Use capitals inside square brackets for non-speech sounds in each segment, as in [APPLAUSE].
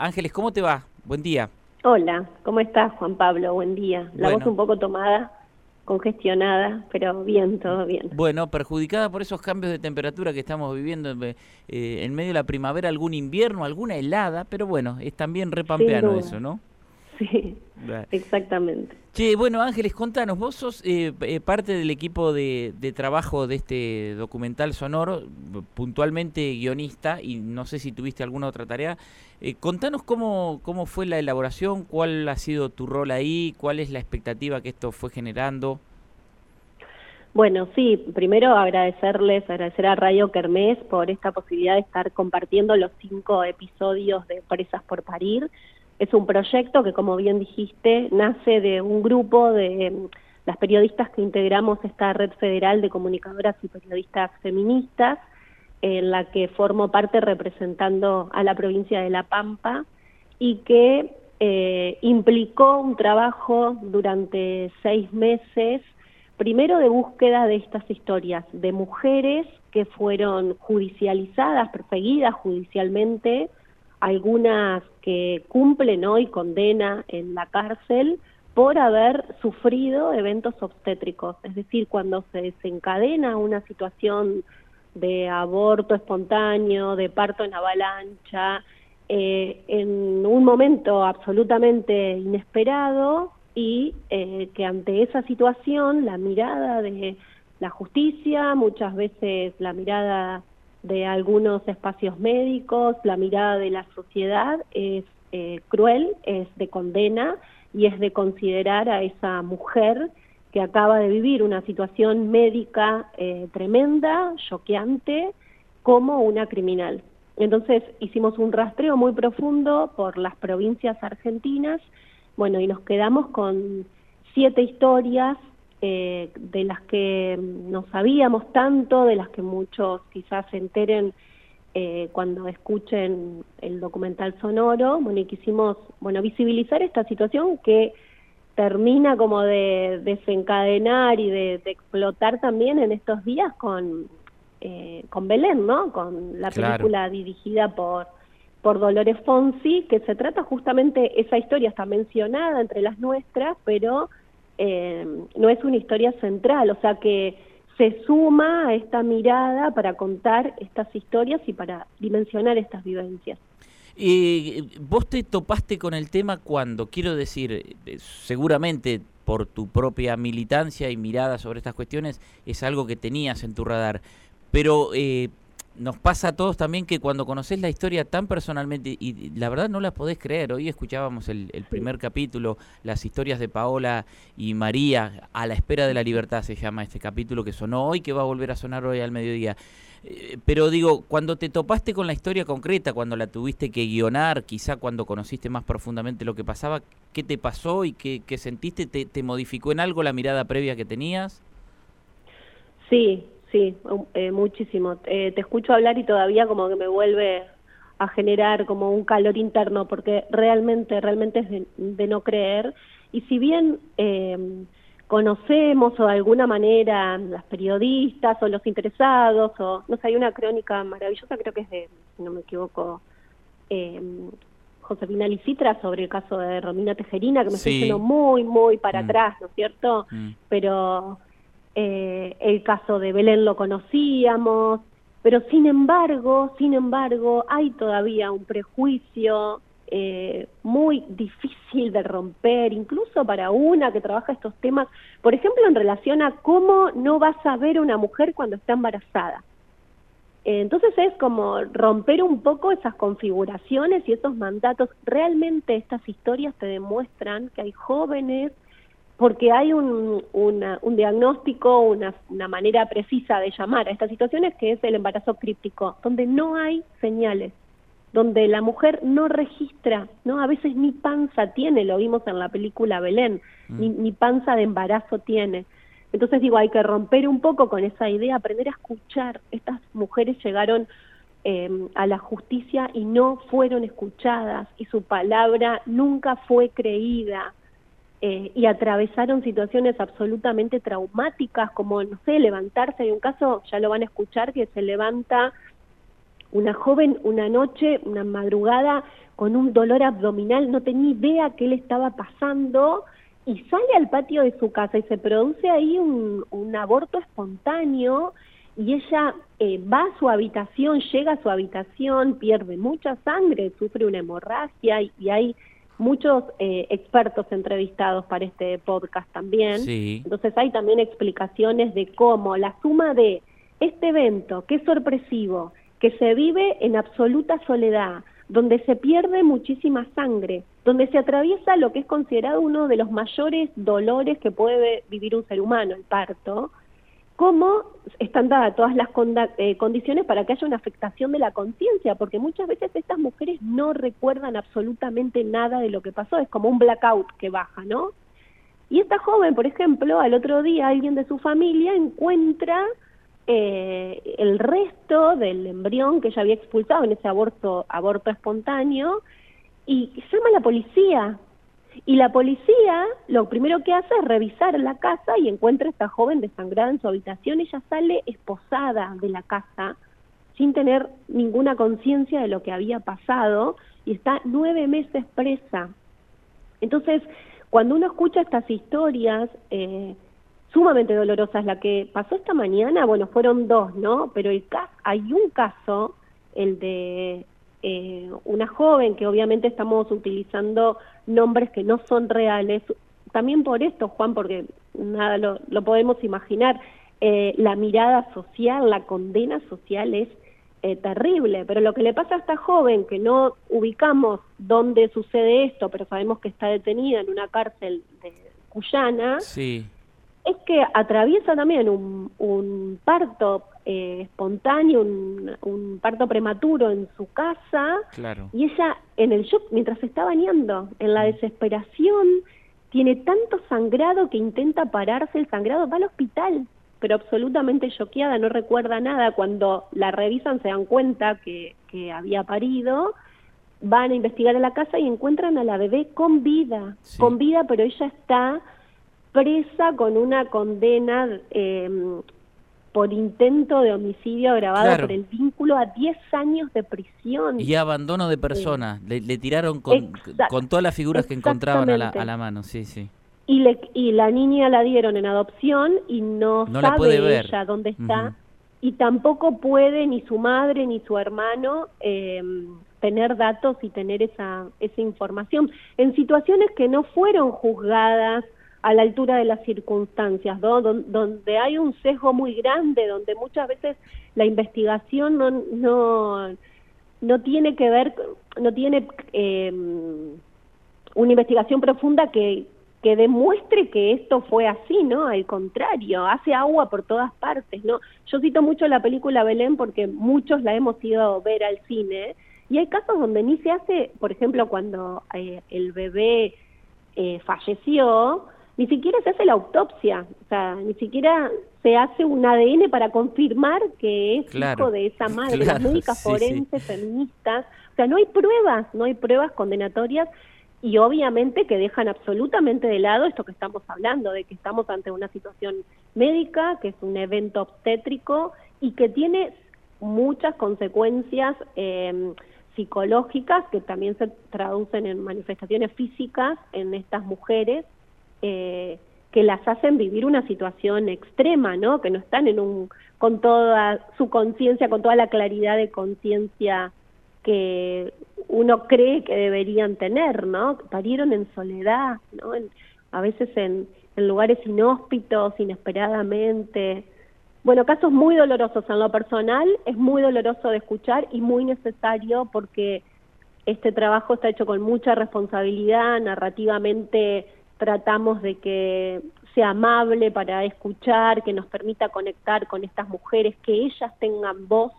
Ángeles, ¿cómo te va? Buen día. Hola, ¿cómo estás, Juan Pablo? Buen día. La voz un poco tomada, congestionada, pero bien, todo bien. Bueno, perjudicada por esos cambios de temperatura que estamos viviendo eh, en medio de la primavera, algún invierno, alguna helada, pero bueno, es también repampeano eso, ¿no? Sí, exactamente. Che, bueno, Ángeles, contanos, vos sos eh, eh, parte del equipo de, trabajo de este documental sonoro, puntualmente guionista, y no sé si tuviste alguna otra tarea. Eh, contanos cómo, cómo fue la elaboración, cuál ha sido tu rol ahí, cuál es la expectativa que esto fue generando. Bueno, sí, primero agradecerles, agradecer a Radio Kermés por esta posibilidad de estar compartiendo los cinco episodios de Presas por Parir es un proyecto que, como bien dijiste, nace de un grupo de mm, las periodistas que integramos esta red federal de comunicadoras y periodistas feministas, en la que formo parte representando a la provincia de La Pampa y que eh, implicó un trabajo durante seis meses, primero de búsqueda de estas historias de mujeres que fueron judicializadas, perseguidas judicialmente, algunas que cumplen hoy condena en la cárcel por haber sufrido eventos obstétricos, es decir, cuando se desencadena una situación de aborto espontáneo, de parto en avalancha, eh, en un momento absolutamente inesperado y eh, que ante esa situación la mirada de la justicia, muchas veces la mirada de algunos espacios médicos, la mirada de la sociedad es eh, cruel, es de condena y es de considerar a esa mujer que acaba de vivir una situación médica eh, tremenda, choqueante, como una criminal. Entonces hicimos un rastreo muy profundo por las provincias argentinas, bueno, y nos quedamos con siete historias eh, de las que no sabíamos tanto, de las que muchos quizás se enteren eh, cuando escuchen el documental sonoro, bueno, y quisimos, bueno, visibilizar esta situación que termina como de desencadenar y de, explotar también en estos días con, eh, con Belén, ¿no? Con la película dirigida por, por Dolores Fonsi, que se trata justamente, esa historia está mencionada entre las nuestras, pero eh, no es una historia central, o sea que se suma a esta mirada para contar estas historias y para dimensionar estas vivencias. Eh, ¿Vos te topaste con el tema cuando, quiero decir, eh, seguramente por tu propia militancia y mirada sobre estas cuestiones es algo que tenías en tu radar, pero eh, nos pasa a todos también que cuando conoces la historia tan personalmente, y la verdad no la podés creer, hoy escuchábamos el, primer capítulo, las historias de Paola y María, a la espera de la libertad se llama este capítulo que sonó hoy, que va a volver a sonar hoy al mediodía. Eh, pero digo, cuando te topaste con la historia concreta, cuando la tuviste que guionar, quizá cuando conociste más profundamente lo que pasaba, ¿qué te pasó y qué, sentiste? ¿Te, ¿Te modificó en algo la mirada previa que tenías? Sí, Sí, eh, muchísimo. Eh, te escucho hablar y todavía como que me vuelve a generar como un calor interno, porque realmente, realmente es de, no creer. Y si bien eh, conocemos o de alguna manera las periodistas o los interesados, o no sé, hay una crónica maravillosa, creo que es de, si no me equivoco, eh, Josefina Licitra sobre el caso de Romina Tejerina, que me está yendo muy, muy para mm. atrás, ¿no es cierto? Mm. Pero eh, el caso de Belén lo conocíamos, pero sin embargo, sin embargo, hay todavía un prejuicio eh, muy difícil de romper, incluso para una que trabaja estos temas, por ejemplo, en relación a cómo no vas a ver una mujer cuando está embarazada. entonces es como romper un poco esas configuraciones y esos mandatos. Realmente estas historias te demuestran que hay jóvenes porque hay un, un diagnóstico, una, una, manera precisa de llamar a estas situaciones que es el embarazo críptico, donde no hay señales, donde la mujer no registra, no a veces ni panza tiene, lo vimos en la película Belén, ni, mm. ni, panza de embarazo tiene. Entonces digo, hay que romper un poco con esa idea, aprender a escuchar. Estas mujeres llegaron em, a la justicia y no fueron escuchadas y su palabra nunca fue creída eh, y atravesaron situaciones absolutamente traumáticas, como, no sé, levantarse. Hay un caso, ya lo van a escuchar, que se levanta una joven una noche, una madrugada, con un dolor abdominal, no tenía idea qué le estaba pasando. Y sale al patio de su casa y se produce ahí un, un aborto espontáneo. Y ella eh, va a su habitación, llega a su habitación, pierde mucha sangre, sufre una hemorragia y, hay muchos eh, expertos entrevistados para este podcast también. Entonces hay también explicaciones de cómo la suma de este evento, que es sorpresivo, que se vive en absoluta soledad, donde se pierde muchísima sangre, donde se atraviesa lo que es considerado uno de los mayores dolores que puede vivir un ser humano, el parto, cómo están dadas todas las eh, condiciones para que haya una afectación de la conciencia, porque muchas veces estas mujeres no recuerdan absolutamente nada de lo que pasó, es como un blackout que baja, ¿no? Y esta joven, por ejemplo, al otro día alguien de su familia encuentra eh, el resto del embrión que ella había expulsado en ese aborto, aborto espontáneo y llama a la policía y la policía lo primero que hace es revisar la casa y encuentra a esta joven desangrada en su habitación. Ella sale esposada de la casa sin tener ninguna conciencia de lo que había pasado y está nueve meses presa. Entonces, cuando uno escucha estas historias eh, sumamente dolorosas, la que pasó esta mañana, bueno, fueron dos, ¿no? Pero el hay un caso, el de eh, una joven que obviamente estamos utilizando nombres que no son reales, también por esto, Juan, porque nada lo, podemos imaginar, eh, la mirada social, la condena social es eh, terrible, pero lo que le pasa a esta joven, que no ubicamos dónde sucede esto, pero sabemos que está detenida en una cárcel de Cuyana, sí es que atraviesa también un, un parto eh, espontáneo, un, parto prematuro en su casa, y ella en el shock, mientras se está bañando, en la mm. desesperación, tiene tanto sangrado que intenta pararse. El sangrado, va al hospital, pero absolutamente choqueada, no recuerda nada. Cuando la revisan se dan cuenta que, que había parido, van a investigar a la casa y encuentran a la bebé con vida, con vida, pero ella está presa con una condena eh, por intento de homicidio agravado por el vínculo a 10 años de prisión. Y abandono de persona. Le, tiraron con, con, todas las figuras que encontraban a la, a la mano, sí, sí. Y, le, y la niña la dieron en adopción y no, sabe ella dónde está. Y tampoco puede ni su madre ni su hermano eh, tener datos y tener esa, esa información. En situaciones que no fueron juzgadas a la altura de las circunstancias, donde hay un sesgo muy grande, donde muchas veces la investigación no, no, no tiene que ver, no tiene eh, una investigación profunda que, que demuestre que esto fue así, ¿no? Al contrario, hace agua por todas partes, ¿no? Yo cito mucho la película Belén porque muchos la hemos ido a ver al cine y hay casos donde ni se hace, por ejemplo, cuando eh, el bebé eh, falleció, ni siquiera se hace la autopsia, o sea, ni siquiera se hace un ADN para confirmar que es hijo de esa madre, [LAUGHS] las médicas forenses, feministas, o sea, no hay pruebas, no hay pruebas condenatorias y obviamente que dejan absolutamente de lado esto que estamos hablando, de que estamos ante una situación médica, que es un evento obstétrico y que tiene muchas consecuencias eh, psicológicas que también se traducen en manifestaciones físicas en estas mujeres eh, que las hacen vivir una situación extrema, ¿no? Que no están en un con toda su conciencia, con toda la claridad de conciencia que uno cree que deberían tener, ¿no? Parieron en soledad, ¿no? a veces en, en lugares inhóspitos, inesperadamente. Bueno, casos muy dolorosos en lo personal, es muy doloroso de escuchar y muy necesario porque este trabajo está hecho con mucha responsabilidad, narrativamente tratamos de que sea amable para escuchar, que nos permita conectar con estas mujeres, que ellas tengan voz.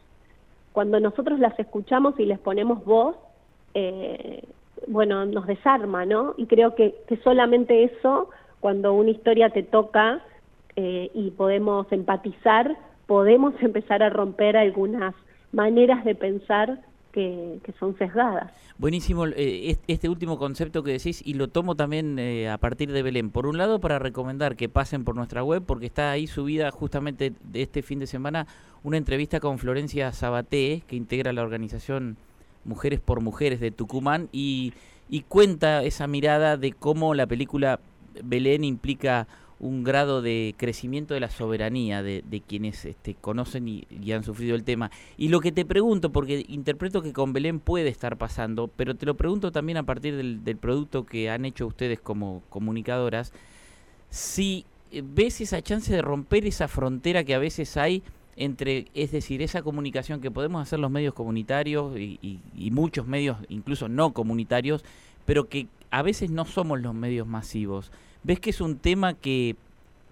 Cuando nosotros las escuchamos y les ponemos voz, eh, bueno, nos desarma, ¿no? Y creo que, que, solamente eso, cuando una historia te toca eh, y podemos empatizar, podemos [LAUGHS] empezar a romper algunas maneras de pensar que, son sesgadas. Buenísimo eh, este último concepto que decís y lo tomo también eh, a partir de Belén. Por un lado, para recomendar que pasen por nuestra web porque está ahí subida justamente de este fin de semana una entrevista con Florencia Sabaté, que integra la organización Mujeres por Mujeres de Tucumán y, y cuenta esa mirada de cómo la película Belén implica un grado de crecimiento de la soberanía de, quienes este, conocen y, han sufrido el tema. Y lo que te pregunto, porque interpreto que con Belén puede estar pasando, pero te lo pregunto también a partir del, producto que han hecho ustedes como comunicadoras, si eh, ves esa chance de romper esa frontera que a veces hay entre, es decir, esa comunicación que podemos hacer los medios comunitarios y muchos medios, incluso no comunitarios, pero que a veces no somos los medios masivos. ¿Ves que es un tema que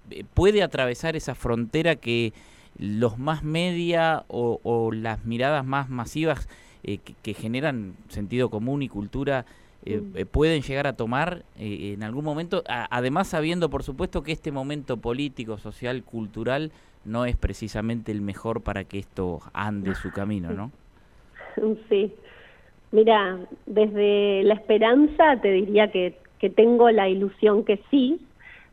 eh, puede atravesar esa frontera que los más media o, las miradas más masivas eh, que, generan sentido común y cultura eh, mm. pueden llegar a tomar en algún momento, además sabiendo por supuesto que este momento político, social, cultural no es precisamente el mejor para que esto ande su camino, ¿no? [LAUGHS] Sí. Mira, desde la esperanza te diría que que tengo la ilusión que sí,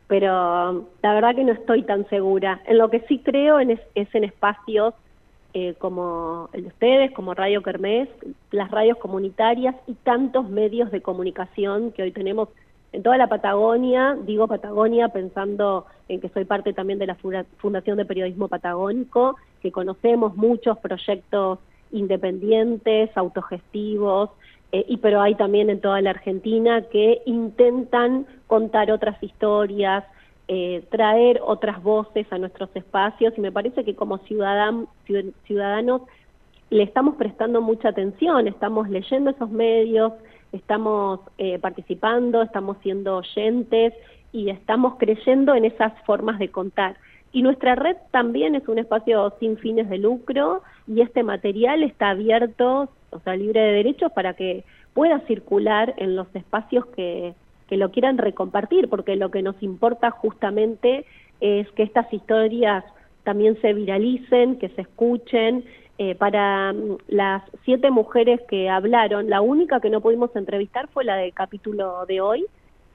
pero la verdad que no estoy tan segura. En lo que sí creo es, en espacios eh, como el de ustedes, como Radio Kermés, las radios comunitarias y tantos medios de comunicación que hoy tenemos en toda la Patagonia, digo Patagonia pensando en que soy parte también de la Fundación de Periodismo Patagónico, que conocemos muchos proyectos independientes, autogestivos, eh, y pero hay también en toda la Argentina que intentan contar otras historias, eh, traer otras voces a nuestros espacios y me parece que como ciudadan, ciudadanos le estamos prestando mucha atención, estamos leyendo esos medios, estamos eh, participando, estamos siendo oyentes y estamos creyendo en esas formas de contar. Y nuestra red también es un espacio sin fines de lucro y este material está abierto, o sea, libre de derechos para que pueda circular en los espacios que, que lo quieran recompartir, porque lo que nos importa justamente es que estas historias también se viralicen, que se escuchen. Eh, para mm, las siete mujeres que hablaron, la única que no pudimos entrevistar fue la del capítulo de hoy,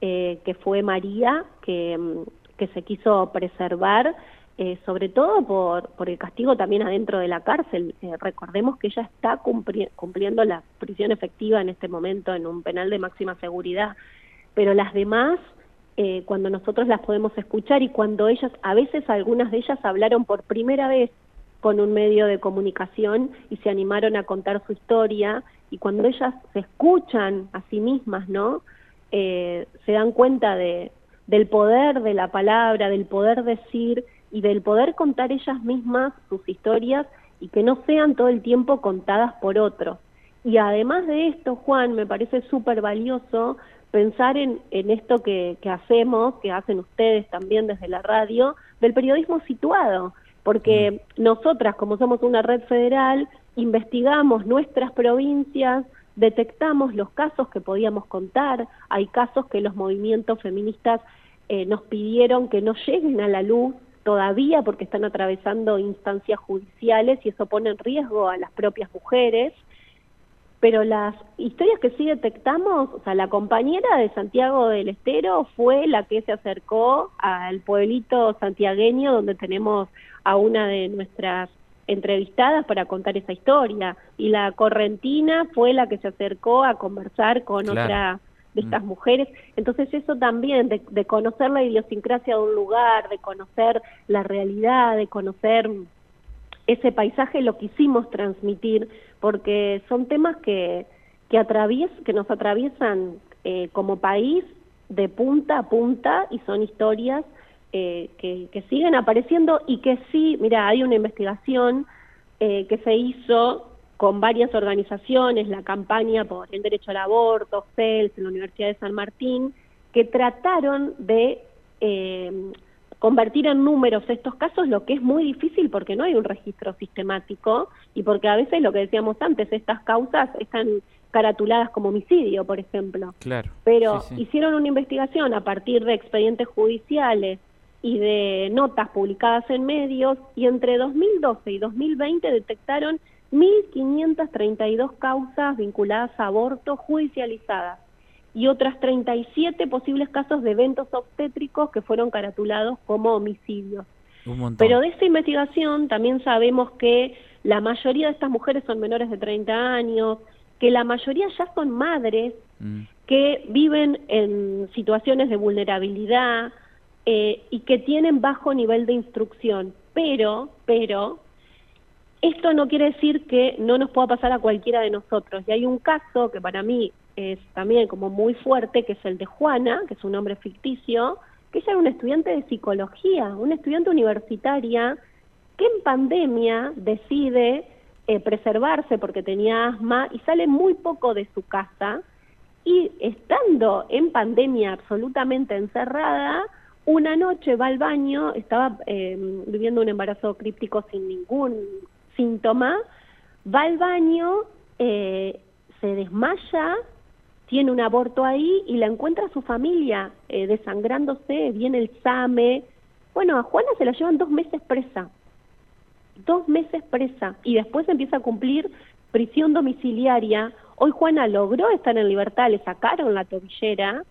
eh, que fue María, que, mm, que se quiso preservar eh, sobre todo por, por el castigo también adentro de la cárcel. Eh, recordemos que ella está cumpliendo la prisión efectiva en este momento en un penal de máxima seguridad, pero las demás, eh, cuando nosotros las podemos escuchar y cuando ellas, a veces algunas de ellas hablaron por primera vez con un medio de comunicación y se animaron a contar su historia y cuando ellas se escuchan a sí mismas, ¿no? se dan cuenta de, del poder de la palabra, del poder decir y del poder contar ellas mismas sus historias y que no sean todo el tiempo contadas por otros. Y además de esto, Juan, me parece súper valioso pensar en, en esto que, que, hacemos, que hacen ustedes también desde la radio, del periodismo situado, porque mm. nosotras, como somos una red federal, investigamos nuestras provincias, detectamos los casos que podíamos contar, hay casos que los movimientos feministas eh, nos pidieron que no lleguen a la luz todavía porque están atravesando instancias judiciales y eso pone en riesgo a las propias mujeres. Pero las historias que sí detectamos, o sea, la compañera de Santiago del Estero fue la que se acercó al pueblito santiagueño donde tenemos a una de nuestras entrevistadas para contar esa historia. Y la correntina fue la que se acercó a conversar con otra de mm. estas mujeres. Entonces eso también, de, conocer la idiosincrasia de un lugar, de conocer la realidad, de conocer ese paisaje, lo quisimos transmitir, porque son temas que, que, atravies, que nos atraviesan eh, como país de punta a punta y son historias eh, que, que, siguen apareciendo y que sí, mira, hay una investigación eh, que se hizo con varias organizaciones, la campaña por el derecho al aborto, CELS, en la Universidad de San Martín, que trataron de eh, convertir en números estos casos, lo que es muy difícil porque no hay un registro sistemático y porque a veces lo que decíamos antes, estas causas están caratuladas como homicidio, por ejemplo. Claro. Pero hicieron una investigación a partir de expedientes judiciales y de notas publicadas en medios y entre 2012 y 2020 detectaron 1.532 causas vinculadas a aborto judicializadas y otras 37 posibles casos de eventos obstétricos que fueron caratulados como homicidios. Pero de esta investigación también sabemos que la mayoría de estas mujeres son menores de 30 años, que la mayoría ya son madres, mm. que viven en situaciones de vulnerabilidad eh, y que tienen bajo nivel de instrucción. Pero, pero, esto no quiere decir que no nos pueda pasar a cualquiera de nosotros. Y hay un caso que para mí es también como muy fuerte, que es el de Juana, que es un nombre ficticio, que ella era una estudiante de psicología, una estudiante universitaria que en pandemia decide eh, preservarse porque tenía asma y sale muy poco de su casa y estando en pandemia absolutamente encerrada, una noche va al baño, estaba eh, viviendo un embarazo críptico sin ningún síntoma, va al baño, eh, se desmaya, tiene un aborto ahí y la encuentra su familia desangrándose, viene el SAME. Bueno, a Juana se la llevan dos meses presa dos meses presa y después empieza a cumplir prisión domiciliaria. Hoy Juana logró estar en libertad, le sacaron la tobillera,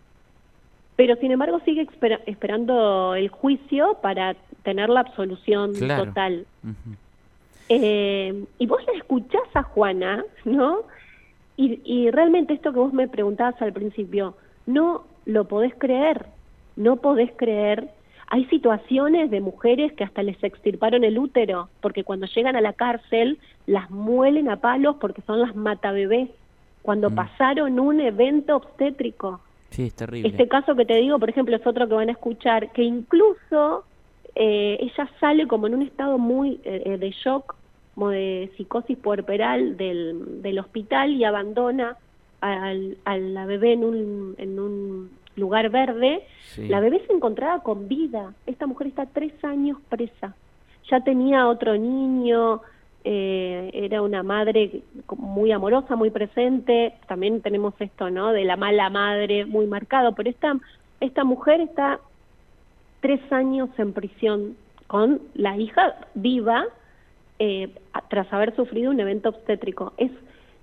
pero sin embargo sigue esperando el juicio para tener la absolución total. Eh, y vos la escuchás a Juana, ¿no? Y, y realmente esto que vos me preguntabas al principio, no lo podés creer, no podés creer hay situaciones de mujeres que hasta les extirparon el útero, porque cuando llegan a la cárcel las muelen a palos porque son las matabebés, cuando mm. pasaron un evento obstétrico. Sí, es terrible. Este caso que te digo, por ejemplo, es otro que van a escuchar, que incluso eh, ella sale como en un estado muy eh, eh, de shock, de psicosis puerperal del, del hospital y abandona al, a la bebé en un, en un lugar verde, la bebé se encontraba con vida. Esta mujer está tres años presa. Ya tenía otro niño, eh, era una madre muy amorosa, muy presente. También tenemos esto, ¿no? De la mala madre muy marcado. Pero esta, esta mujer está tres años en prisión con la hija viva eh, tras haber sufrido un evento obstétrico. Es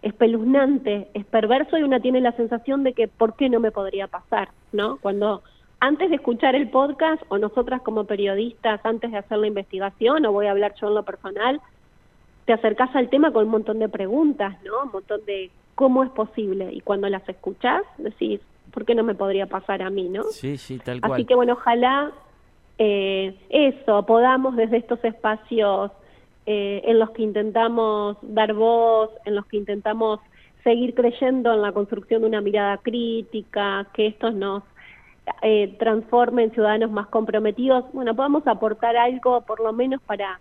espeluznante, es perverso y una tiene la sensación de que ¿por qué no me podría pasar? ¿No? Cuando antes de escuchar el podcast o nosotras como periodistas antes de hacer la investigación o voy a hablar yo en lo personal, te acercás al tema con un montón de preguntas, ¿no? Un montón de cómo es posible y cuando las escuchás decís, ¿por qué no me podría pasar a mí, no? Sí, sí, tal cual. Así que bueno, ojalá eh, eso, podamos desde estos espacios eh, en los que intentamos dar voz, en los que intentamos seguir creyendo en la construcción de una mirada crítica, que esto nos eh, transforme en ciudadanos más comprometidos, bueno, podamos aportar algo por lo menos para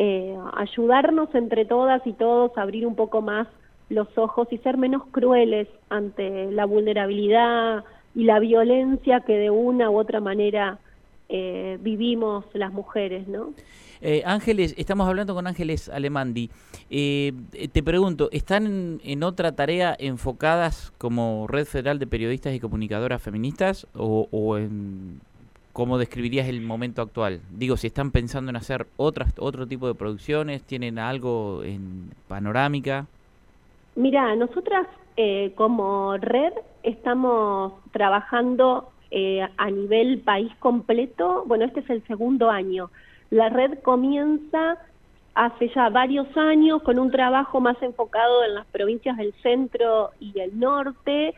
eh, ayudarnos entre todas y todos a abrir un poco más los ojos y ser menos crueles ante la vulnerabilidad y la violencia que de una u otra manera vivimos las mujeres, ¿no? Eh, Ángeles, estamos hablando con Ángeles Alemandi. Eh, te pregunto, ¿están en, otra tarea enfocadas como Red Federal de Periodistas y Comunicadoras Feministas o, en cómo describirías el momento actual? Digo, si están pensando en hacer otras, otro tipo de producciones, ¿tienen algo en panorámica? Mira, nosotras eh, como red estamos trabajando a nivel país completo. Bueno, este es el segundo año. La red comienza hace ya varios años con un trabajo más enfocado en las provincias del centro y el norte,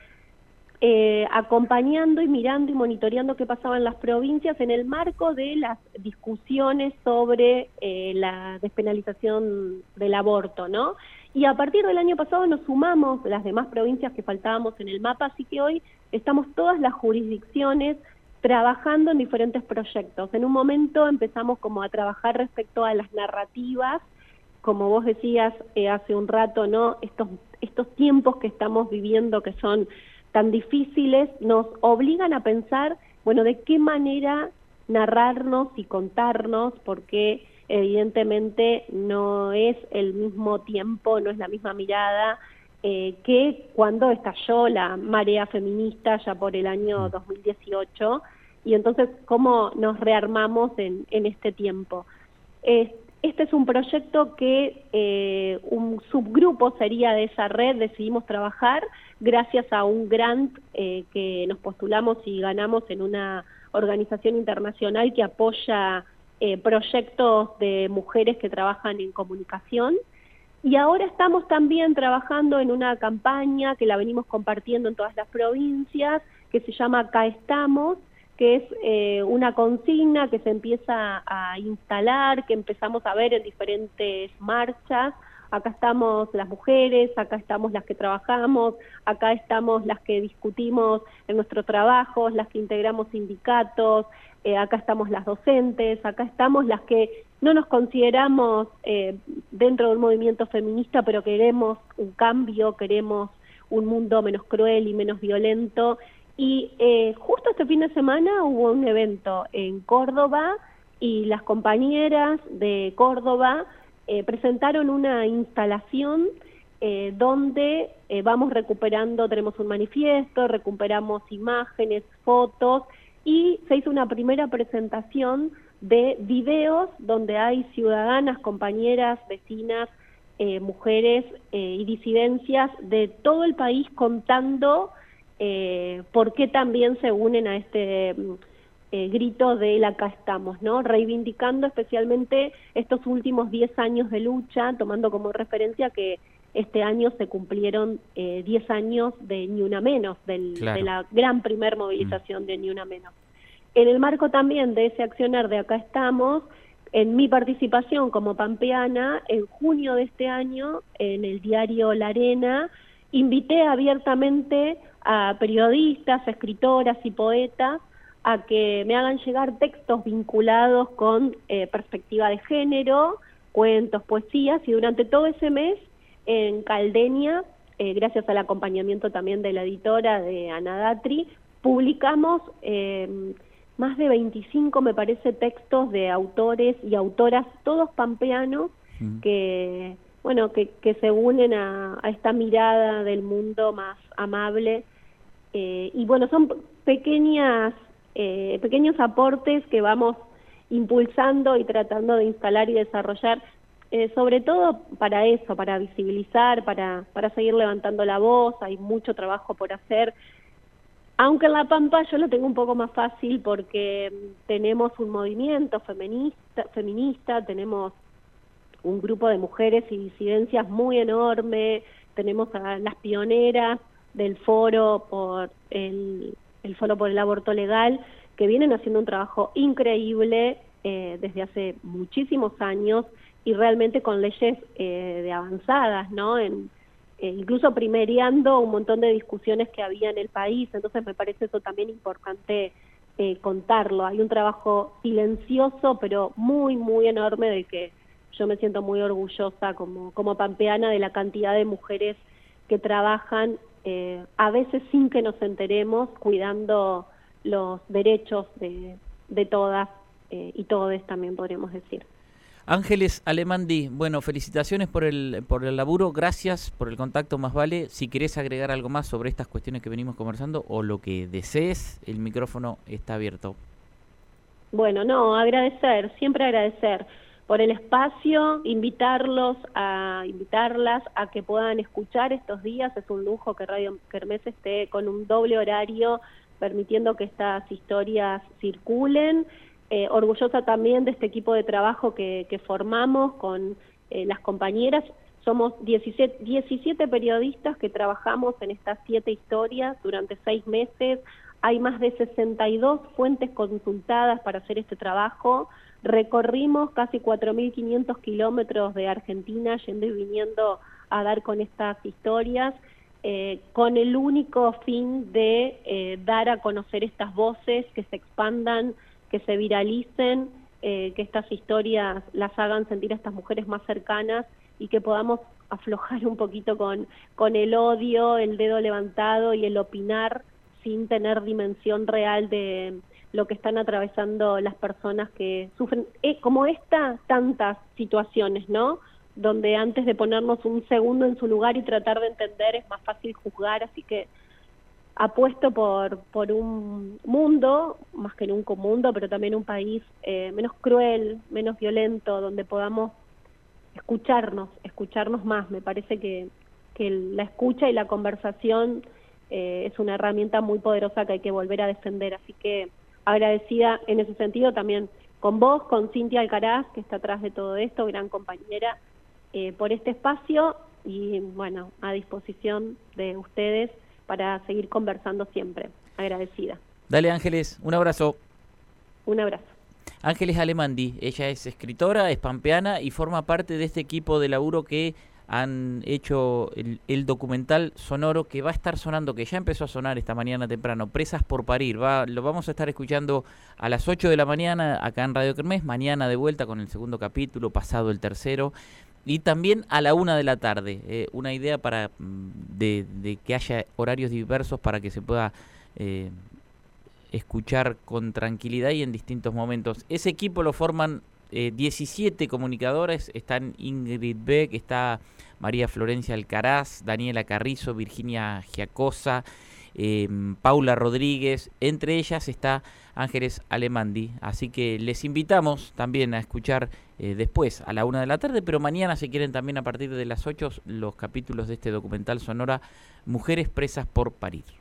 eh, acompañando y mirando y monitoreando qué pasaba en las provincias en el marco de las discusiones sobre eh, la despenalización del aborto, ¿no? Y a partir del año pasado nos sumamos las demás provincias que faltábamos en el mapa, así que hoy estamos todas las jurisdicciones trabajando en diferentes proyectos. En un momento empezamos como a trabajar respecto a las narrativas, como vos decías eh, hace un rato, ¿no? Estos, estos tiempos que estamos viviendo que son tan difíciles nos obligan a pensar, bueno, de qué manera narrarnos y contarnos, porque evidentemente no es el mismo tiempo, no es la misma mirada eh, que cuando estalló la marea feminista ya por el año 2018 y entonces cómo nos rearmamos en, en este tiempo. este es un proyecto que eh, un subgrupo sería de esa red, decidimos trabajar gracias a un grant eh, que nos postulamos y ganamos en una organización internacional que apoya eh, proyectos de mujeres que trabajan en comunicación. Y ahora estamos también trabajando en una campaña que la venimos compartiendo en todas las provincias, que se llama Acá estamos, que es eh, una consigna que se empieza a instalar, que empezamos a ver en diferentes marchas. Acá estamos las mujeres, acá estamos las que trabajamos, acá estamos las que discutimos en nuestro trabajo, las que integramos sindicatos, eh, acá estamos las docentes, acá estamos las que no nos consideramos eh, dentro de un movimiento feminista, pero queremos un cambio, queremos un mundo menos cruel y menos violento. Y eh, justo este fin de semana hubo un evento en Córdoba y las compañeras de Córdoba eh, presentaron una instalación eh, donde vamos recuperando, tenemos un manifiesto, recuperamos imágenes, fotos y se hizo una primera presentación de videos donde hay ciudadanas, compañeras, vecinas, mujeres y disidencias de todo el país contando eh, por qué también se unen a este mm, eh, grito de el acá estamos, ¿no? Reivindicando especialmente estos últimos 10 años de lucha, tomando como referencia que este año se cumplieron eh, 10 años de Ni Una Menos, de la gran primer movilización de Ni Una Menos. En el marco también de ese accionar de Acá estamos, en mi participación como pampeana, en junio de este año, en el diario La Arena, invité abiertamente a periodistas, escritoras y poetas a que me hagan llegar textos vinculados con eh, perspectiva de género, cuentos, poesías, y durante todo ese mes en Caldenia, eh, gracias al acompañamiento también de la editora de Anadatri, publicamos em, más de 25, me parece, textos de autores y autoras, todos pampeanos, que bueno, que, que se unen a, esta mirada del mundo más amable. Eh, y bueno, son pequeñas, eh, pequeños aportes que vamos impulsando y tratando de instalar y desarrollar, eh, sobre todo para eso, para visibilizar, para, para seguir levantando la voz, hay mucho trabajo por hacer. Aunque en La Pampa yo lo tengo un poco más fácil porque tenemos un movimiento feminista, feminista tenemos un grupo de mujeres y disidencias muy enorme, tenemos a las pioneras del foro por el, foro por el aborto legal, que vienen haciendo un trabajo increíble eh, desde hace muchísimos años y realmente con leyes eh, de avanzadas, ¿no? En, eh, incluso primereando un montón de discusiones que había en el país, entonces me parece eso también importante contarlo. Hay un trabajo silencioso, pero muy, muy enorme de que yo me siento muy orgullosa como, como pampeana de la cantidad de mujeres que trabajan, eh, a veces sin que nos enteremos, cuidando los derechos de, de todas eh, y todos también podríamos decir. Ángeles Alemandi, bueno, felicitaciones por el, por el laburo, gracias por el contacto más vale. Si querés agregar algo más sobre estas cuestiones que venimos conversando o lo que desees, el micrófono está abierto. Bueno, no, agradecer, siempre agradecer por el espacio, invitarlos a invitarlas a que puedan escuchar estos días. Es un lujo que Radio Kermés esté con un doble horario permitiendo que estas historias circulen. Eh, orgullosa también de este equipo de trabajo que, formamos con eh, las compañeras. Somos 17, 17 periodistas que trabajamos en estas siete historias durante seis meses. Hay más de 62 fuentes consultadas para hacer este trabajo. Recorrimos casi 4.500 kilómetros de Argentina yendo y viniendo a dar con estas historias, eh, con el único fin de dar a conocer estas voces, que se expandan, que se viralicen, eh, que estas historias las hagan sentir a estas mujeres más cercanas y que podamos aflojar un poquito con, con el odio, el dedo levantado y el opinar sin tener dimensión real de, lo que están atravesando las personas que sufren, eh, como esta, tantas situaciones, ¿no? Donde antes de ponernos un segundo en su lugar y tratar de entender es más fácil juzgar, así que apuesto por, por un mundo, más que nunca un mundo, pero también un país eh, menos cruel, menos violento, donde podamos escucharnos, escucharnos más. Me parece que, que la escucha y la conversación eh, es una herramienta muy poderosa que hay que volver a defender. Así que agradecida en ese sentido también con vos, con Cintia Alcaraz, que está atrás de todo esto, gran compañera, eh, por este espacio y bueno, a disposición de ustedes para seguir conversando siempre. Agradecida. Dale Ángeles, un abrazo. Un abrazo. Ángeles Alemandi, ella es escritora, es pampeana y forma parte de este equipo de laburo que han hecho el, documental sonoro que va a estar sonando, que ya empezó a sonar esta mañana temprano, Presas por Parir. Va, lo vamos a estar escuchando a las 8 de la mañana acá en Radio Kermés, mañana de vuelta con el segundo capítulo, pasado el tercero, y también a la una de la tarde. Eh, una idea para mm, de, que haya horarios diversos para que se pueda eh, escuchar con tranquilidad y en distintos momentos. Ese equipo lo forman 17 eh, comunicadores, están Ingrid Beck, está María Florencia Alcaraz, Daniela Carrizo, Virginia Giacosa, em, Paula Rodríguez, entre ellas está Ángeles Alemandi. Así que les invitamos también a escuchar eh, después, a la una de la tarde, pero mañana si quieren también a partir de las 8 los capítulos de este documental sonora Mujeres presas por parir.